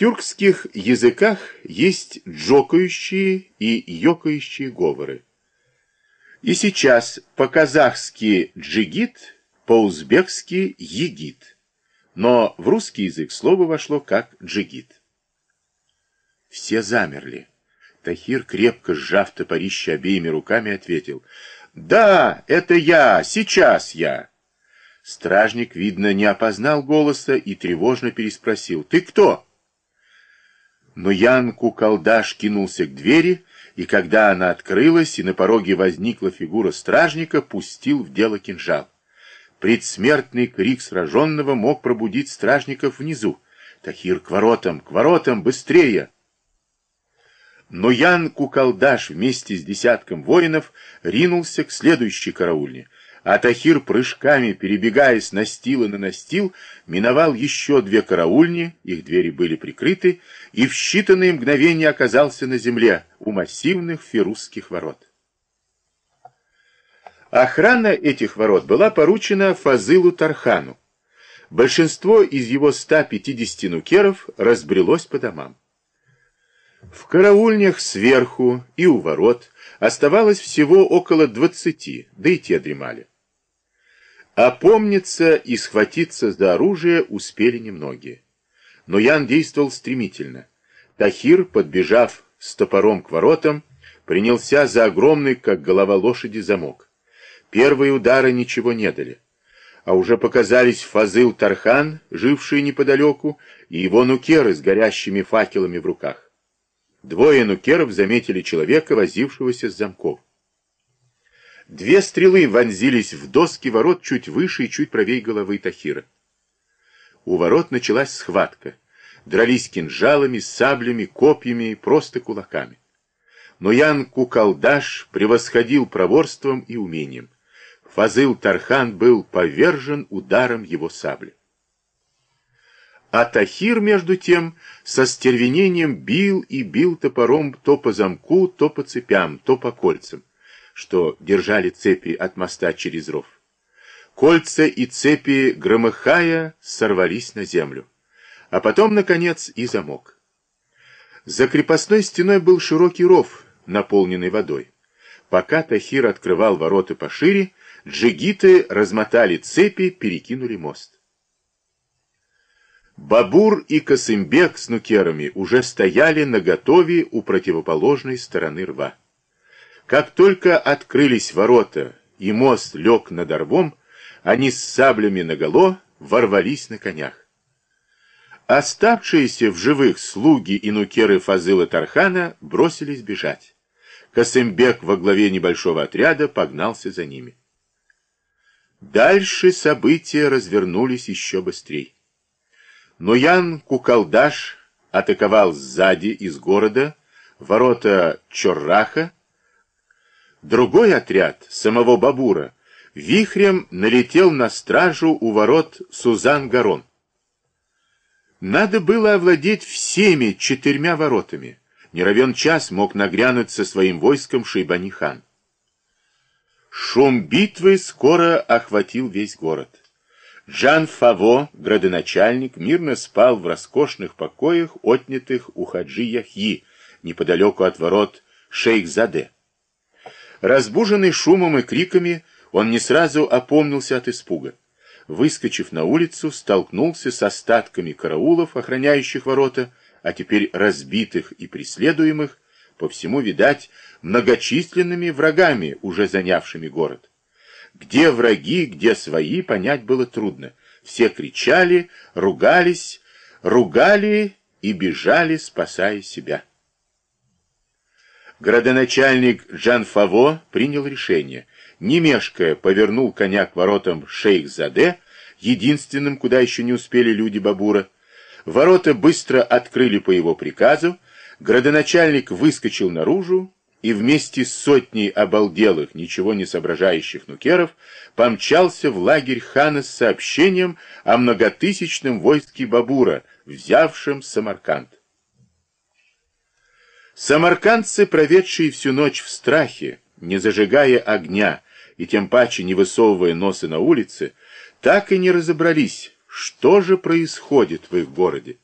тюркских языках есть джокающие и йокающие говоры. И сейчас по-казахски джигит, по-узбекски егит. Но в русский язык слово вошло как джигит. Все замерли. Тахир, крепко сжав топорище обеими руками, ответил. «Да, это я, сейчас я». Стражник, видно, не опознал голоса и тревожно переспросил. «Ты кто?» Но Ян Куколдаш кинулся к двери, и когда она открылась, и на пороге возникла фигура стражника, пустил в дело кинжал. Предсмертный крик сраженного мог пробудить стражников внизу. «Тахир, к воротам, к воротам, быстрее!» Но Ян Куколдаш вместе с десятком воинов ринулся к следующей караульне — а Тахир прыжками, перебегая с настила на настил, миновал еще две караульни, их двери были прикрыты, и в считанные мгновения оказался на земле у массивных ферусских ворот. Охрана этих ворот была поручена Фазылу Тархану. Большинство из его 150 нукеров разбрелось по домам. В караульнях сверху и у ворот оставалось всего около двадцати, да и те дремали. Опомниться и схватиться за оружие успели немногие. Но Ян действовал стремительно. Тахир, подбежав с топором к воротам, принялся за огромный, как голова лошади, замок. Первые удары ничего не дали. А уже показались Фазыл Тархан, живший неподалеку, и его нукеры с горящими факелами в руках. Двое нукеров заметили человека, возившегося с замков. Две стрелы вонзились в доски ворот чуть выше и чуть правее головы Тахира. У ворот началась схватка. Дрались кинжалами, саблями, копьями и просто кулаками. Но Ян Кукалдаш превосходил проворством и умением. Фазыл Тархан был повержен ударом его сабли. А Тахир, между тем, со стервенением бил и бил топором то по замку, то по цепям, то по кольцам что держали цепи от моста через ров. Кольца и цепи, громыхая, сорвались на землю. А потом, наконец, и замок. За крепостной стеной был широкий ров, наполненный водой. Пока Тахир открывал ворота пошире, джигиты размотали цепи, перекинули мост. Бабур и Косымбек с нукерами уже стояли наготове у противоположной стороны рва. Как только открылись ворота и мост лег над орвом, они с саблями наголо ворвались на конях. Оставшиеся в живых слуги и нукеры Фазыла Тархана бросились бежать. Касымбек во главе небольшого отряда погнался за ними. Дальше события развернулись еще быстрее. Но Ян Кукалдаш атаковал сзади из города ворота Чорраха, Другой отряд, самого Бабура, вихрем налетел на стражу у ворот Сузан-Гарон. Надо было овладеть всеми четырьмя воротами. Не час мог нагрянуть со своим войском Шейбани-хан. Шум битвы скоро охватил весь город. Джан Фаво, градоначальник, мирно спал в роскошных покоях, отнятых у Хаджи Яхьи, неподалеку от ворот Шейх-Заде. Разбуженный шумом и криками, он не сразу опомнился от испуга. Выскочив на улицу, столкнулся с остатками караулов, охраняющих ворота, а теперь разбитых и преследуемых, по всему, видать, многочисленными врагами, уже занявшими город. Где враги, где свои, понять было трудно. Все кричали, ругались, ругали и бежали, спасая себя. Градоначальник Джан Фаво принял решение. Не повернул коня к воротам Шейх-Заде, единственным, куда еще не успели люди Бабура. Ворота быстро открыли по его приказу, градоначальник выскочил наружу и вместе с сотней обалделых, ничего не соображающих нукеров помчался в лагерь хана с сообщением о многотысячном войске Бабура, взявшем Самарканд. Самаркандцы, проведшие всю ночь в страхе, не зажигая огня и тем паче не высовывая носы на улице, так и не разобрались, что же происходит в их городе.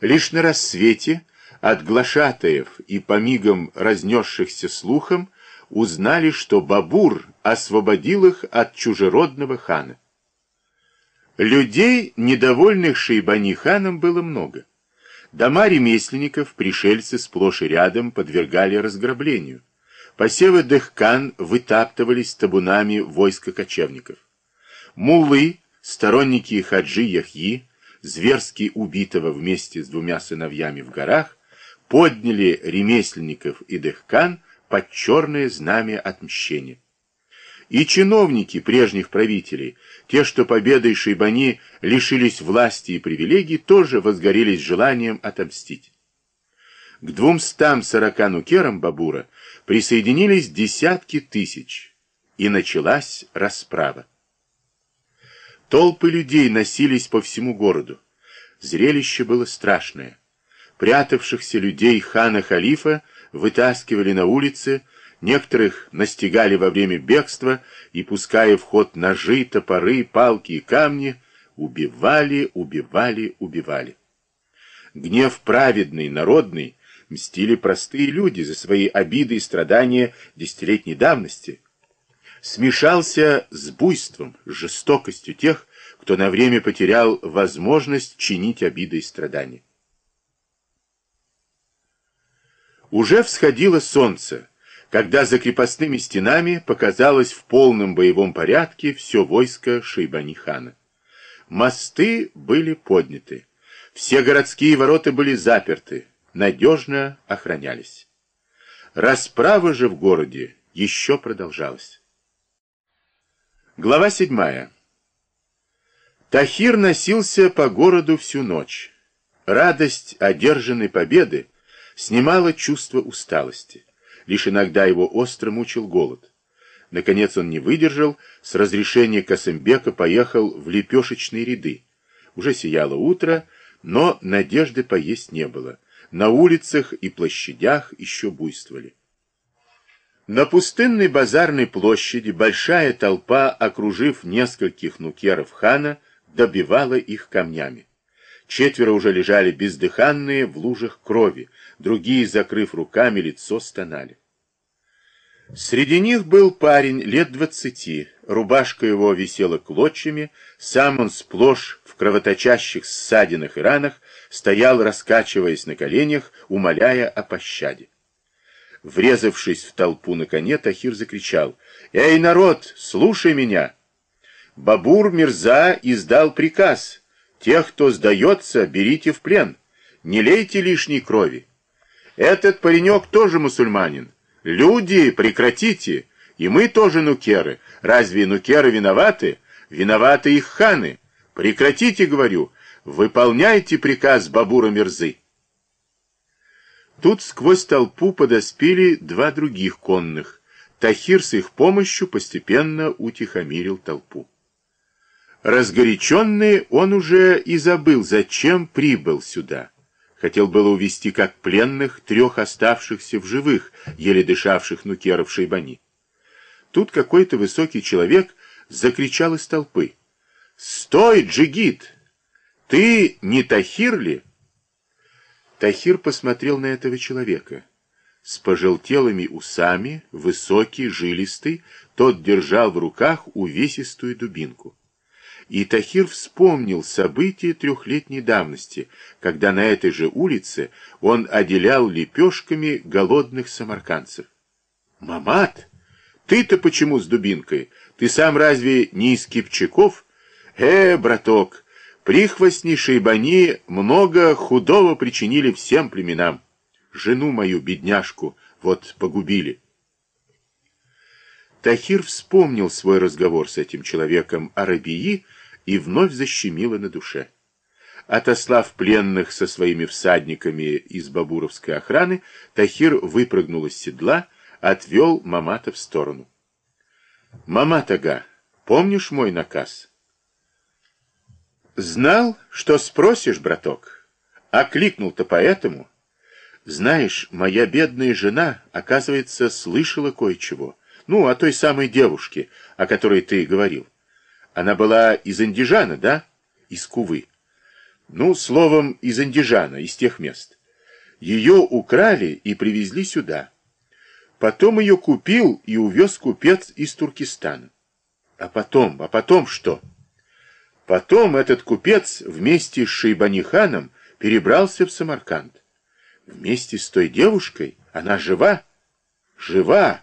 Лишь на рассвете от глашатаев и по мигам разнесшихся слухом узнали, что Бабур освободил их от чужеродного хана. Людей, недовольных Шейбани ханом, было много. Дома ремесленников пришельцы сплошь и рядом подвергали разграблению. Посевы Дехкан вытаптывались табунами войска кочевников. Муллы, сторонники Хаджи Яхьи, зверски убитого вместе с двумя сыновьями в горах, подняли ремесленников и Дехкан под черное знамя отмщения. И чиновники прежних правителей, те, что победой Шейбани лишились власти и привилегий, тоже возгорелись желанием отомстить. К двумстам сорока нукерам Бабура присоединились десятки тысяч, и началась расправа. Толпы людей носились по всему городу. Зрелище было страшное. Прятавшихся людей хана-халифа вытаскивали на улицы, некоторых настигали во время бегства и, пуская в ход ножи, топоры, палки и камни, убивали, убивали, убивали. Гнев праведный, народный, мстили простые люди за свои обиды и страдания десятилетней давности. Смешался с буйством, с жестокостью тех, кто на время потерял возможность чинить обиды и страдания. Уже всходило солнце, когда за крепостными стенами показалось в полном боевом порядке все войско Шейбани-хана. Мосты были подняты, все городские ворота были заперты, надежно охранялись. Расправа же в городе еще продолжалась. Глава седьмая. Тахир носился по городу всю ночь. Радость одержанной победы снимала чувство усталости. Лишь иногда его остро мучил голод. Наконец он не выдержал, с разрешения Касымбека поехал в лепешечные ряды. Уже сияло утро, но надежды поесть не было. На улицах и площадях еще буйствовали. На пустынной базарной площади большая толпа, окружив нескольких нукеров хана, добивала их камнями. Четверо уже лежали бездыханные в лужах крови, другие, закрыв руками лицо, стонали. Среди них был парень лет двадцати, рубашка его висела клочьями, сам он сплошь в кровоточащих ссадинах и ранах стоял, раскачиваясь на коленях, умоляя о пощаде. Врезавшись в толпу на коне, Тахир закричал, «Эй, народ, слушай меня!» Бабур Мирза издал приказ, «Тех, кто сдается, берите в плен, не лейте лишней крови. Этот паренек тоже мусульманин. Люди, прекратите! И мы тоже нукеры. Разве нукеры виноваты? Виноваты их ханы. Прекратите, говорю. Выполняйте приказ Бабура Мирзы. Тут сквозь толпу подоспели два других конных. Тахир с их помощью постепенно утихомирил толпу. Разгоряченный он уже и забыл, зачем прибыл сюда. Хотел было увести как пленных трех оставшихся в живых, еле дышавших нукеров Шейбани. Тут какой-то высокий человек закричал из толпы. «Стой, джигит! Ты не Тахир ли?» Тахир посмотрел на этого человека. С пожелтелыми усами, высокий, жилистый, тот держал в руках увесистую дубинку. И Тахир вспомнил события трехлетней давности, когда на этой же улице он отделял лепешками голодных самаркандцев. «Мамат, ты-то почему с дубинкой? Ты сам разве не из Кипчаков? Э, браток, прихвостни Шейбани много худого причинили всем племенам. Жену мою, бедняжку, вот погубили». Тахир вспомнил свой разговор с этим человеком о Рабии и вновь защемило на душе. Отослав пленных со своими всадниками из бабуровской охраны, Тахир выпрыгнул из седла, отвел Мамата в сторону. «Маматага, помнишь мой наказ?» «Знал, что спросишь, браток. Окликнул-то поэтому. Знаешь, моя бедная жена, оказывается, слышала кое-чего. Ну, о той самой девушке, о которой ты говорил. Она была из Андижана, да? Из Кувы. Ну, словом, из Андижана, из тех мест. Ее украли и привезли сюда. Потом ее купил и увез купец из Туркестана. А потом, а потом что? Потом этот купец вместе с Шейбаниханом перебрался в Самарканд. Вместе с той девушкой? Она жива? Жива!